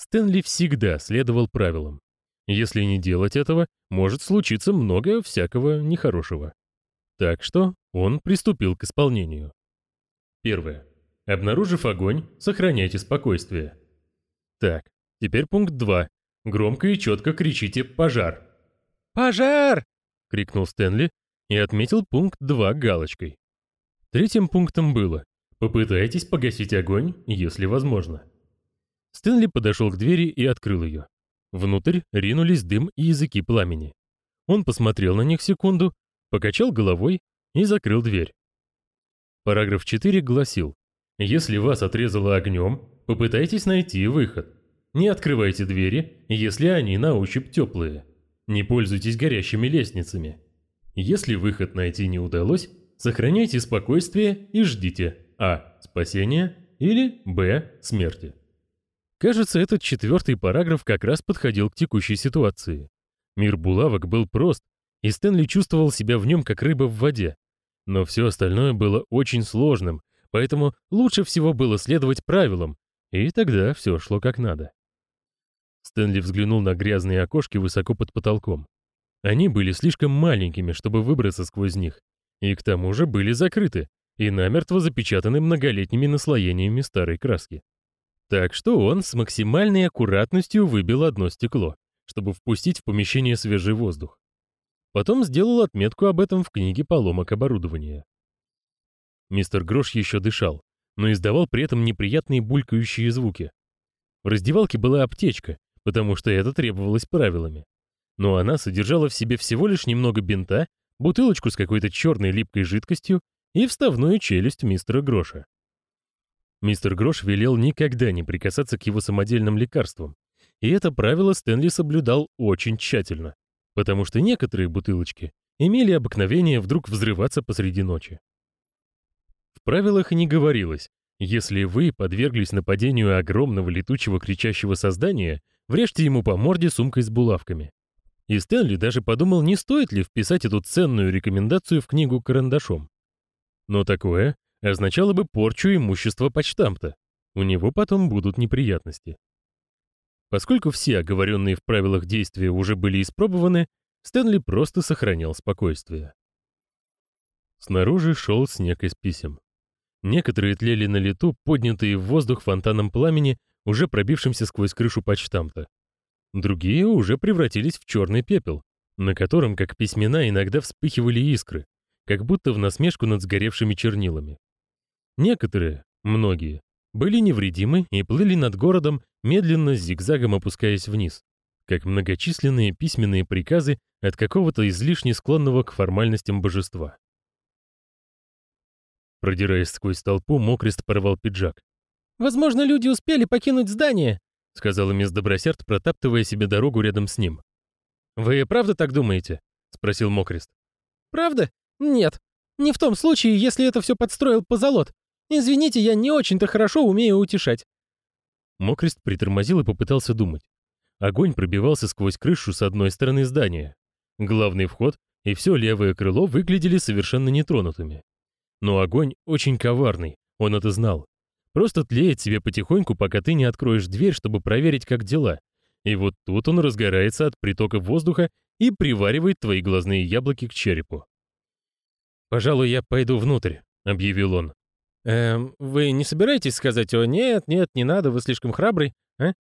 Стэнли всегда следовал правилам. Если не делать этого, может случиться много всякого нехорошего. Так что он приступил к исполнению. Первое. Обнаружив огонь, сохраняйте спокойствие. Так, теперь пункт 2. Громко и четко кричите «Пожар!». «Пожар!» — крикнул Стэнли и отметил пункт 2 галочкой. Третьим пунктом было «Попытайтесь погасить огонь, если возможно». Стэнли подошел к двери и открыл ее. Внутрь ринулись дым и языки пламени. Он посмотрел на них секунду, покачал головой и закрыл дверь. Параграф 4 гласил, если вас отрезало огнем, попытайтесь найти выход. Не открывайте двери, если они на ощупь теплые. Не пользуйтесь горящими лестницами. Если выход найти не удалось, сохраняйте спокойствие и ждите а. спасения или б. смерти. Кажется, этот четвертый параграф как раз подходил к текущей ситуации. Мир булавок был прост, и Стэнли чувствовал себя в нем как рыба в воде. Но все остальное было очень сложным, поэтому лучше всего было следовать правилам, и тогда все шло как надо. Стэнли взглянул на грязные окошки высоко под потолком. Они были слишком маленькими, чтобы выбраться сквозь них, и к тому же были закрыты и намертво запечатаны многолетними наслоениями старой краски. Так что он с максимальной аккуратностью выбил одно стекло, чтобы впустить в помещение свежий воздух. Потом сделал отметку об этом в книге поломок оборудования. Мистер Грош еще дышал, но издавал при этом неприятные булькающие звуки. В раздевалке была аптечка, потому что это требовалось правилами. Но она содержала в себе всего лишь немного бинта, бутылочку с какой-то черной липкой жидкостью и вставную челюсть мистера Гроша. Мистер Грош велел никогда не прикасаться к его самодельным лекарствам, и это правило Стэнли соблюдал очень тщательно потому что некоторые бутылочки имели обыкновение вдруг взрываться посреди ночи. В правилах не говорилось, если вы подверглись нападению огромного летучего кричащего создания, врежьте ему по морде сумкой с булавками. И Стэнли даже подумал, не стоит ли вписать эту ценную рекомендацию в книгу карандашом. Но такое означало бы порчу имущества почтамта. У него потом будут неприятности. Поскольку все оговоренные в правилах действия уже были испробованы, Стэнли просто сохранял спокойствие. Снаружи шел снег из писем. Некоторые тлели на лету, поднятые в воздух фонтаном пламени, уже пробившимся сквозь крышу почтамта. Другие уже превратились в черный пепел, на котором, как письмена, иногда вспыхивали искры, как будто в насмешку над сгоревшими чернилами. Некоторые, многие, были невредимы и плыли над городом, медленно зигзагом опускаясь вниз, как многочисленные письменные приказы от какого-то излишне склонного к формальностям божества. Продираясь сквозь толпу, Мокрест порвал пиджак. «Возможно, люди успели покинуть здание», — сказала мисс Добросерд, протаптывая себе дорогу рядом с ним. «Вы правда так думаете?» — спросил Мокрест. «Правда? Нет. Не в том случае, если это все подстроил позолот. Извините, я не очень-то хорошо умею утешать. Мокрест притормозил и попытался думать. Огонь пробивался сквозь крышу с одной стороны здания. Главный вход и все левое крыло выглядели совершенно нетронутыми. Но огонь очень коварный, он это знал. Просто тлеет себе потихоньку, пока ты не откроешь дверь, чтобы проверить, как дела. И вот тут он разгорается от притока воздуха и приваривает твои глазные яблоки к черепу. «Пожалуй, я пойду внутрь», — объявил он. «Эм, вы не собираетесь сказать, о, нет, нет, не надо, вы слишком храбрый, а?»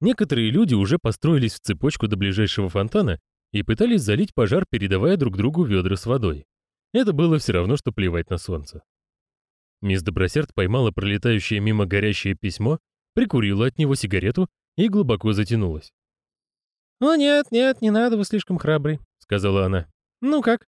Некоторые люди уже построились в цепочку до ближайшего фонтана и пытались залить пожар, передавая друг другу ведра с водой. Это было все равно, что плевать на солнце. Мисс Добросерд поймала пролетающее мимо горящее письмо, прикурила от него сигарету и глубоко затянулась. «О, нет, нет, не надо, вы слишком храбрый», — сказала она. «Ну как,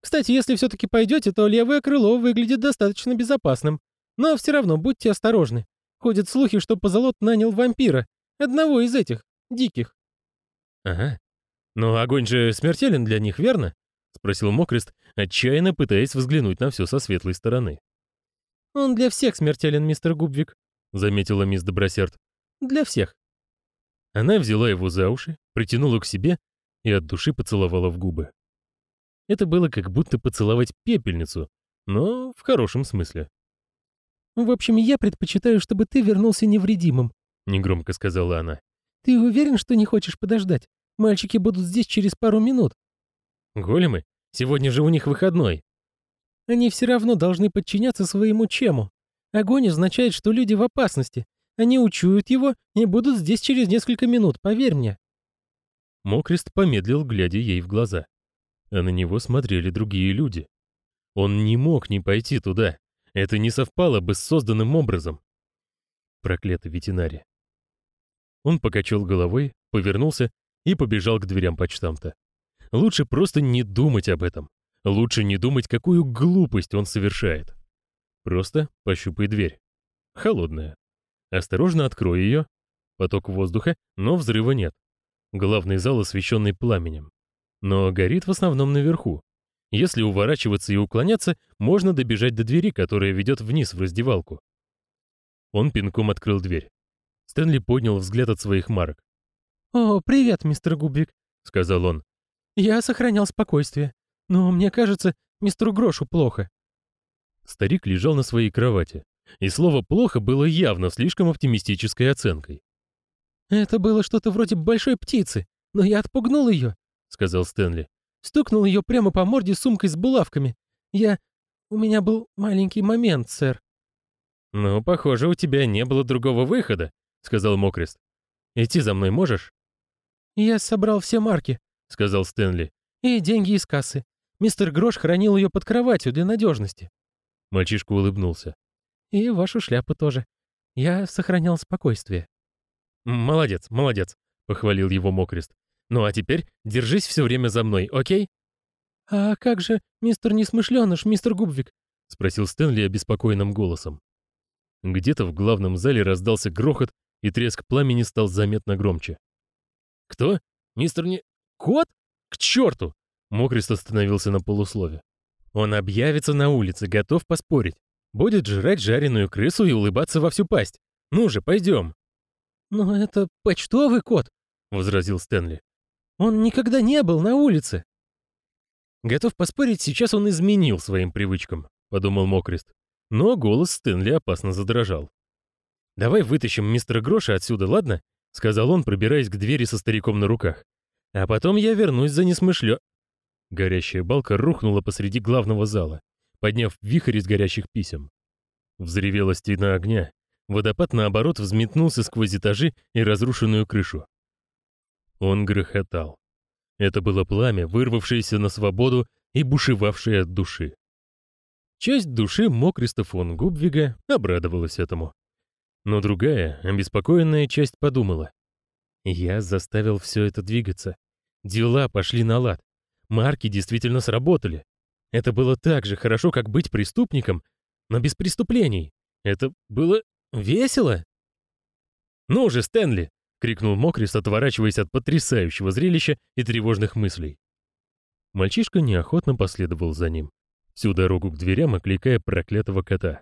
кстати, если все-таки пойдете, то левое крыло выглядит достаточно безопасным. Но все равно будьте осторожны. Ходят слухи, что Позолот нанял вампира. Одного из этих, диких. Ага. Но огонь же смертелен для них, верно? Спросил Мокрест, отчаянно пытаясь взглянуть на все со светлой стороны. Он для всех смертелен, мистер Губвик, заметила мисс Добросерд. Для всех. Она взяла его за уши, притянула к себе и от души поцеловала в губы. Это было как будто поцеловать пепельницу, но в хорошем смысле. «В общем, я предпочитаю, чтобы ты вернулся невредимым», негромко сказала она. «Ты уверен, что не хочешь подождать? Мальчики будут здесь через пару минут». «Големы? Сегодня же у них выходной». «Они все равно должны подчиняться своему чему. Огонь означает, что люди в опасности. Они учуют его и будут здесь через несколько минут, поверь мне». Мокрест помедлил, глядя ей в глаза. А на него смотрели другие люди. Он не мог не пойти туда. Это не совпало бы с созданным образом. Проклятый ветеринарий. Он покачал головой, повернулся и побежал к дверям почтамта. Лучше просто не думать об этом. Лучше не думать, какую глупость он совершает. Просто пощупай дверь. Холодная. Осторожно открой ее. Поток воздуха, но взрыва нет. Главный зал освещенный пламенем. Но горит в основном наверху. Если уворачиваться и уклоняться, можно добежать до двери, которая ведет вниз в раздевалку. Он пинком открыл дверь. Стэнли поднял взгляд от своих марок. «О, привет, мистер Губвик», — сказал он. «Я сохранял спокойствие, но мне кажется, мистеру Грошу плохо». Старик лежал на своей кровати, и слово «плохо» было явно слишком оптимистической оценкой. «Это было что-то вроде большой птицы, но я отпугнул ее», — сказал Стэнли. «Стукнул ее прямо по морде сумкой с булавками. Я... У меня был маленький момент, сэр». «Ну, похоже, у тебя не было другого выхода», — сказал Мокрест. «Идти за мной можешь?» «Я собрал все марки», — сказал Стэнли. «И деньги из кассы. Мистер Грош хранил ее под кроватью для надежности». Мальчишка улыбнулся. «И вашу шляпу тоже. Я сохранял спокойствие». «Молодец, молодец», — похвалил его Мокрест. «Ну а теперь держись все время за мной, окей?» «А как же, мистер Несмышленыш, мистер Губвик?» — спросил Стэнли обеспокоенным голосом. Где-то в главном зале раздался грохот, и треск пламени стал заметно громче. «Кто? Мистер не... Кот? К черту!» Мокрист остановился на полуслове. «Он объявится на улице, готов поспорить. Будет жрать жареную крысу и улыбаться во всю пасть. Ну же, пойдем!» «Но это почтовый кот», — возразил Стэнли. «Он никогда не был на улице». «Готов поспорить, сейчас он изменил своим привычкам», — подумал Мокрист. Но голос Стэнли опасно задрожал. «Давай вытащим мистера Гроша отсюда, ладно?» — сказал он, пробираясь к двери со стариком на руках. «А потом я вернусь за несмышлё...» Горящая балка рухнула посреди главного зала, подняв вихрь из горящих писем. Взревела стена огня. Водопад, наоборот, взметнулся сквозь этажи и разрушенную крышу. Он грохотал. Это было пламя, вырвавшееся на свободу и бушевавшее от души. Часть души Мокриста фон Губвига обрадовалась этому. Но другая, обеспокоенная часть подумала. Я заставил все это двигаться. Дела пошли на лад. Марки действительно сработали. Это было так же хорошо, как быть преступником, но без преступлений. Это было весело. «Ну же, Стэнли!» — крикнул Мокрис, отворачиваясь от потрясающего зрелища и тревожных мыслей. Мальчишка неохотно последовал за ним всю дорогу к дверям, окликая проклятого кота.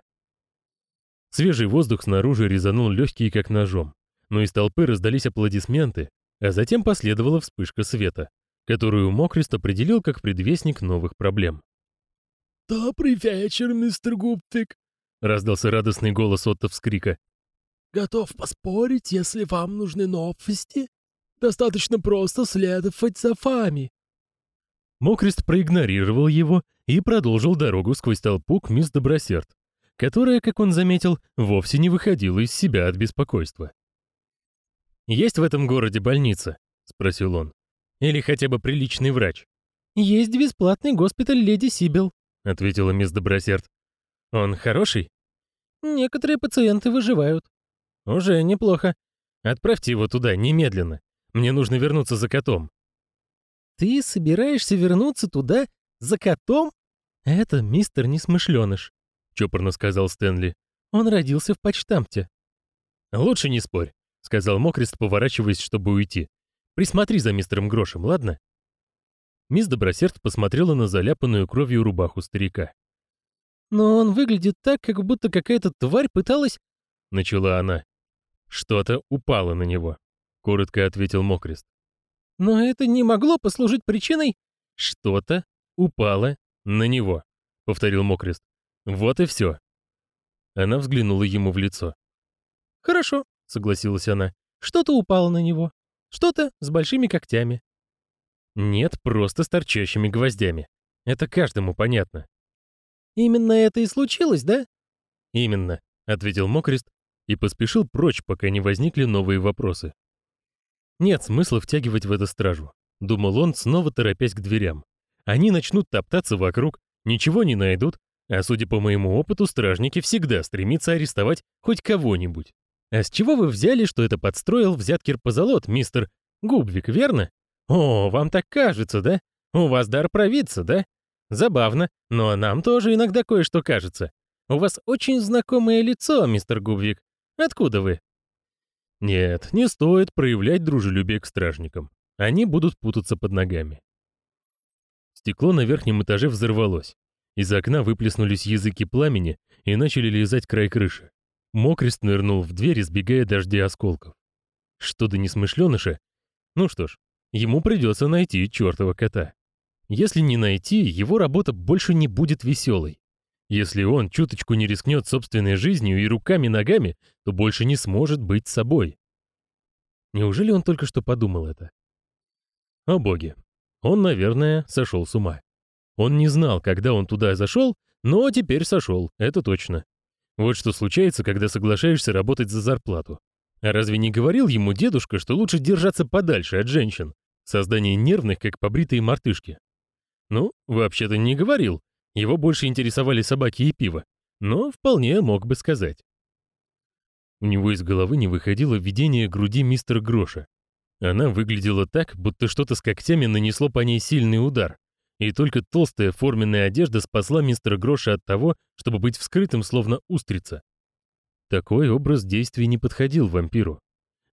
Свежий воздух снаружи резанул легкие, как ножом, но из толпы раздались аплодисменты, а затем последовала вспышка света, которую Мокрист определил как предвестник новых проблем. «Добрый вечер, мистер Губтик!» — раздался радостный голос Отто вскрика. «Готов поспорить, если вам нужны новости? Достаточно просто следовать за вами. Мокрест проигнорировал его и продолжил дорогу сквозь толпу к мисс Добросерд, которая, как он заметил, вовсе не выходила из себя от беспокойства. «Есть в этом городе больница?» — спросил он. «Или хотя бы приличный врач?» «Есть бесплатный госпиталь леди Сибил», — ответила мисс Добросерд. «Он хороший?» «Некоторые пациенты выживают». «Уже неплохо. Отправьте его туда немедленно. Мне нужно вернуться за котом». «Ты собираешься вернуться туда за котом?» «Это мистер Несмышленыш», — чопорно сказал Стэнли. «Он родился в почтамте». «Лучше не спорь», — сказал Мокрест, поворачиваясь, чтобы уйти. «Присмотри за мистером Грошем, ладно?» Мисс Добросерд посмотрела на заляпанную кровью рубаху старика. «Но он выглядит так, как будто какая-то тварь пыталась...» — начала она. «Что-то упало на него», — коротко ответил Мокрест. Но это не могло послужить причиной... Что-то упало на него, повторил Мокрест. Вот и все. Она взглянула ему в лицо. Хорошо, согласилась она. «Что-то упало на него. Что-то с большими когтями». Нет, просто с торчащими гвоздями. Это каждому понятно. «Именно это и случилось, да?» «Именно», — ответил Мокрест и поспешил прочь, пока не возникли новые вопросы. Нет смысла втягивать в это стражу, думал он, снова торопясь к дверям. Они начнут топтаться вокруг, ничего не найдут, а судя по моему опыту, стражники всегда стремятся арестовать хоть кого-нибудь. А с чего вы взяли, что это подстроил взяткер позолот, мистер Губвик, верно? О, вам так кажется, да? У вас дар провидца, да? Забавно, но нам тоже иногда кое-что кажется. У вас очень знакомое лицо, мистер Губвик. Откуда вы? Нет, не стоит проявлять дружелюбие к стражникам. Они будут путаться под ногами. Стекло на верхнем этаже взорвалось. Из окна выплеснулись языки пламени и начали лизать край крыши. Мокрест нырнул в дверь, избегая дождя осколков. Что до несмышленыша? Ну что ж, ему придется найти чертова кота. Если не найти, его работа больше не будет веселой. Если он чуточку не рискнет собственной жизнью и руками-ногами, то больше не сможет быть собой. Неужели он только что подумал это? О боги. Он, наверное, сошел с ума. Он не знал, когда он туда зашел, но теперь сошел, это точно. Вот что случается, когда соглашаешься работать за зарплату. А разве не говорил ему дедушка, что лучше держаться подальше от женщин? Создание нервных, как побритые мартышки. Ну, вообще-то не говорил. Его больше интересовали собаки и пиво. Но вполне мог бы сказать. У него из головы не выходило видение груди мистера Гроша. Она выглядела так, будто что-то с когтями нанесло по ней сильный удар. И только толстая форменная одежда спасла мистера Гроша от того, чтобы быть вскрытым, словно устрица. Такой образ действий не подходил вампиру.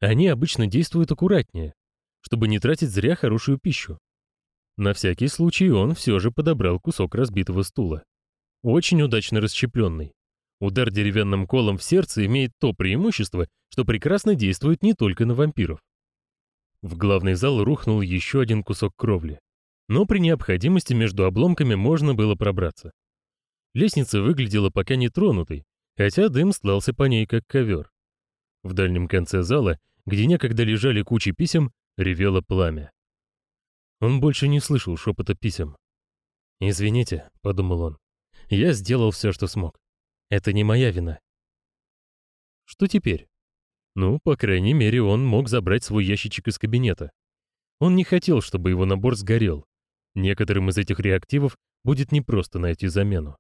Они обычно действуют аккуратнее, чтобы не тратить зря хорошую пищу. На всякий случай он все же подобрал кусок разбитого стула. Очень удачно расщепленный. Удар деревянным колом в сердце имеет то преимущество, что прекрасно действует не только на вампиров. В главный зал рухнул еще один кусок кровли но при необходимости между обломками можно было пробраться. Лестница выглядела пока не тронутой, хотя дым слался по ней как ковер. В дальнем конце зала, где некогда лежали кучи писем, ревело пламя. Он больше не слышал шепота писем. «Извините», — подумал он, — «я сделал все, что смог. Это не моя вина». Что теперь? Ну, по крайней мере, он мог забрать свой ящичек из кабинета. Он не хотел, чтобы его набор сгорел. Некоторым из этих реактивов будет непросто найти замену.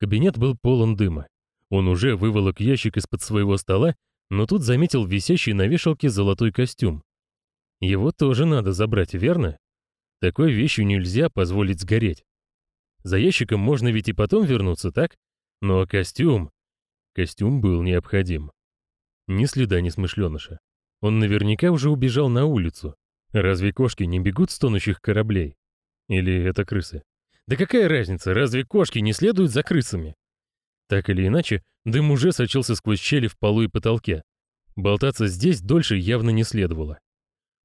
Кабинет был полон дыма. Он уже выволок ящик из-под своего стола, но тут заметил висящий на вешалке золотой костюм. Его тоже надо забрать, верно? Такой вещью нельзя позволить сгореть. За ящиком можно ведь и потом вернуться, так? Но костюм... Костюм был необходим. Ни следа не смышленыша. Он наверняка уже убежал на улицу. Разве кошки не бегут с тонущих кораблей? Или это крысы? Да какая разница, разве кошки не следуют за крысами? Так или иначе, дым уже сочился сквозь щели в полу и потолке. Болтаться здесь дольше явно не следовало.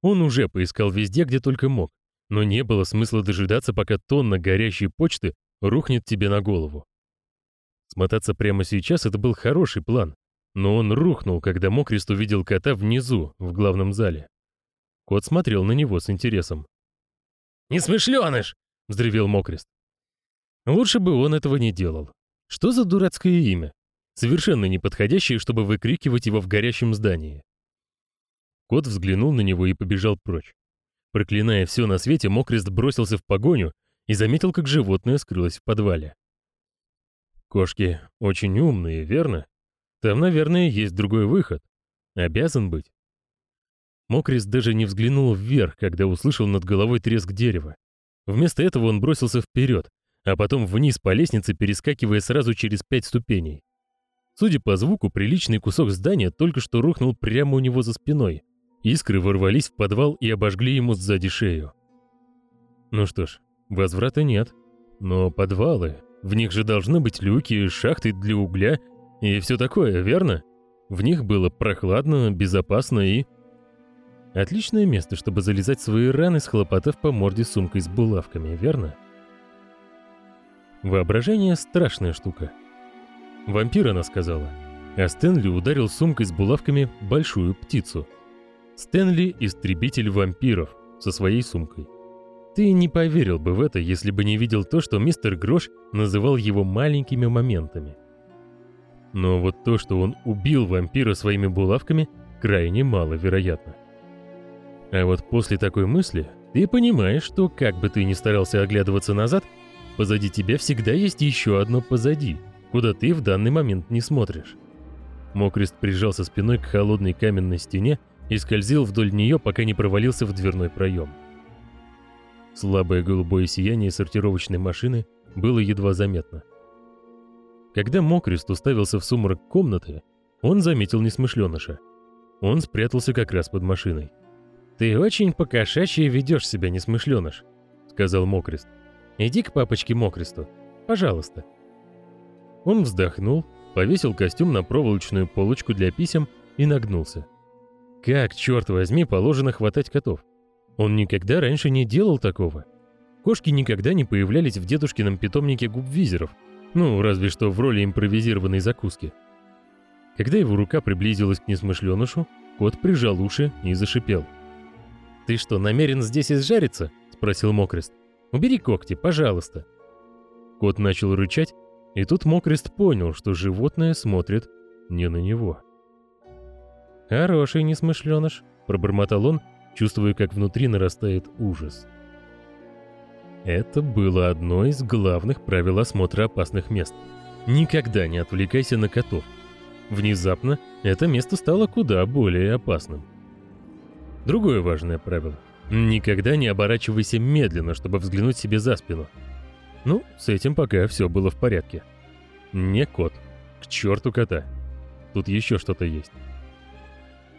Он уже поискал везде, где только мог, но не было смысла дожидаться, пока тонна горящей почты рухнет тебе на голову. Смотаться прямо сейчас — это был хороший план, но он рухнул, когда Мокрест увидел кота внизу, в главном зале. Кот смотрел на него с интересом. «Несмышленыш!» — взревел Мокрест. Лучше бы он этого не делал. Что за дурацкое имя? Совершенно неподходящее, чтобы выкрикивать его в горящем здании. Кот взглянул на него и побежал прочь. Проклиная все на свете, Мокрест бросился в погоню и заметил, как животное скрылось в подвале. Кошки очень умные, верно? Там, наверное, есть другой выход. Обязан быть. Мокрис даже не взглянул вверх, когда услышал над головой треск дерева. Вместо этого он бросился вперед, а потом вниз по лестнице, перескакивая сразу через пять ступеней. Судя по звуку, приличный кусок здания только что рухнул прямо у него за спиной. Искры ворвались в подвал и обожгли ему сзади шею. Ну что ж, возврата нет. Но подвалы, в них же должны быть люки, шахты для угля и все такое, верно? В них было прохладно, безопасно и Отличное место, чтобы залезать свои раны, схлопотав по морде сумкой с булавками, верно? Воображение — страшная штука. Вампир, она сказала. а Стэнли ударил сумкой с булавками большую птицу. Стэнли — истребитель вампиров со своей сумкой. Ты не поверил бы в это, если бы не видел то, что мистер Грош называл его маленькими моментами. Но вот то, что он убил вампира своими булавками, крайне маловероятно. А вот после такой мысли ты понимаешь, что как бы ты ни старался оглядываться назад, позади тебя всегда есть еще одно позади, куда ты в данный момент не смотришь. Мокрест прижался спиной к холодной каменной стене и скользил вдоль нее, пока не провалился в дверной проем. Слабое голубое сияние сортировочной машины было едва заметно. Когда Мокрест уставился в сумрак комнаты, он заметил несмышленыша. Он спрятался как раз под машиной. «Ты очень покошачьи ведешь себя, несмышленыш», — сказал Мокрест. «Иди к папочке Мокресту, пожалуйста». Он вздохнул, повесил костюм на проволочную полочку для писем и нагнулся. Как, черт возьми, положено хватать котов? Он никогда раньше не делал такого. Кошки никогда не появлялись в дедушкином питомнике губвизеров, ну, разве что в роли импровизированной закуски. Когда его рука приблизилась к несмышленышу, кот прижал уши и зашипел. «Ты что, намерен здесь изжариться?» — спросил Мокрест. «Убери когти, пожалуйста». Кот начал рычать, и тут Мокрест понял, что животное смотрит не на него. «Хороший несмышленыш», — пробормотал он, чувствуя, как внутри нарастает ужас. Это было одно из главных правил осмотра опасных мест. Никогда не отвлекайся на котов. Внезапно это место стало куда более опасным. Другое важное правило. Никогда не оборачивайся медленно, чтобы взглянуть себе за спину. Ну, с этим пока все было в порядке. Не кот. К черту кота. Тут еще что-то есть.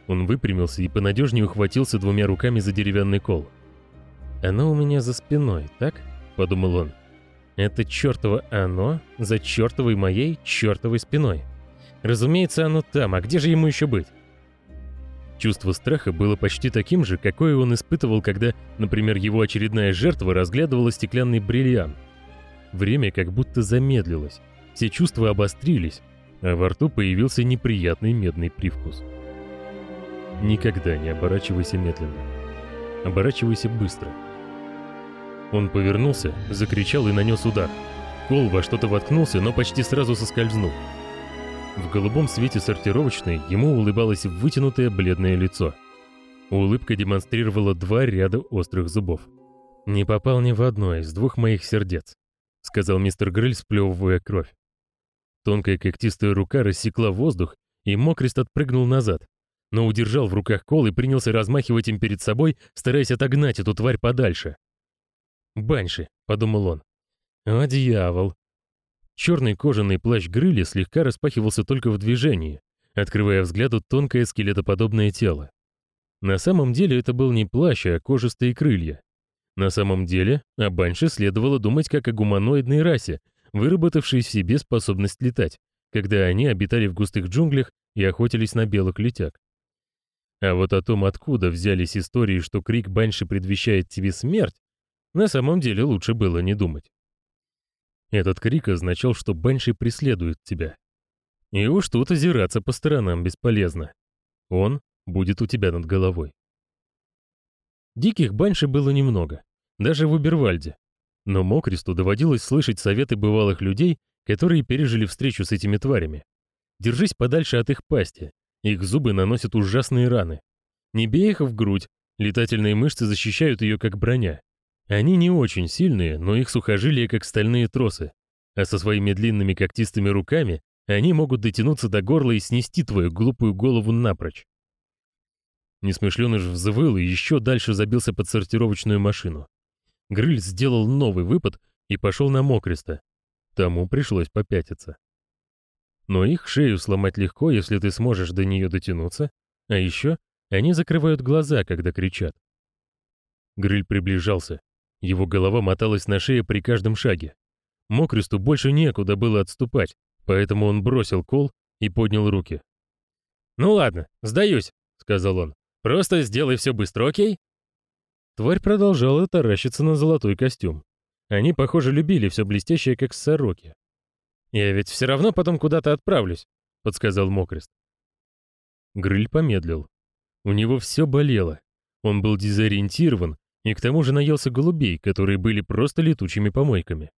Он выпрямился и понадежнее ухватился двумя руками за деревянный кол. «Оно у меня за спиной, так?» — подумал он. «Это чертово оно за чертовой моей чертовой спиной. Разумеется, оно там, а где же ему еще быть?» Чувство страха было почти таким же, какое он испытывал, когда, например, его очередная жертва разглядывала стеклянный бриллиант. Время как будто замедлилось, все чувства обострились, а во рту появился неприятный медный привкус. Никогда не оборачивайся медленно. Оборачивайся быстро. Он повернулся, закричал и нанес удар. Кол во что-то воткнулся, но почти сразу соскользнул. В голубом свете сортировочной ему улыбалось вытянутое бледное лицо. Улыбка демонстрировала два ряда острых зубов. «Не попал ни в одно из двух моих сердец», — сказал мистер Грыль, сплевывая кровь. Тонкая когтистая рука рассекла воздух, и Мокрест отпрыгнул назад, но удержал в руках кол и принялся размахивать им перед собой, стараясь отогнать эту тварь подальше. «Банши», — подумал он. «О, дьявол!» Черный кожаный плащ Грыли слегка распахивался только в движении, открывая взгляду тонкое скелетоподобное тело. На самом деле это был не плащ, а кожистые крылья. На самом деле о Банши следовало думать как о гуманоидной расе, выработавшей в себе способность летать, когда они обитали в густых джунглях и охотились на белых летяг. А вот о том, откуда взялись истории, что крик Банши предвещает тебе смерть, на самом деле лучше было не думать. Этот крик означал, что Банши преследует тебя. И уж тут озираться по сторонам бесполезно. Он будет у тебя над головой. Диких Банши было немного, даже в Убервальде. Но Мокристу доводилось слышать советы бывалых людей, которые пережили встречу с этими тварями. Держись подальше от их пасти, их зубы наносят ужасные раны. Не бей их в грудь, летательные мышцы защищают ее как броня. Они не очень сильные, но их сухожилия как стальные тросы. А со своими длинными когтистыми руками они могут дотянуться до горла и снести твою глупую голову напрочь. Несмышленыш взвыл и еще дальше забился под сортировочную машину. Грыль сделал новый выпад и пошел на мокреста. Тому пришлось попятиться. Но их шею сломать легко, если ты сможешь до нее дотянуться, а еще они закрывают глаза, когда кричат. Гриль приближался. Его голова моталась на шее при каждом шаге. Мокресту больше некуда было отступать, поэтому он бросил кол и поднял руки. «Ну ладно, сдаюсь», — сказал он. «Просто сделай все быстро, окей?» Тварь продолжала таращиться на золотой костюм. Они, похоже, любили все блестящее, как сороки. Я ведь все равно потом куда-то отправлюсь. — подсказал Мокрест. Грыль помедлил. У него все болело. Он был дезориентирован и к тому же наелся голубей, которые были просто летучими помойками.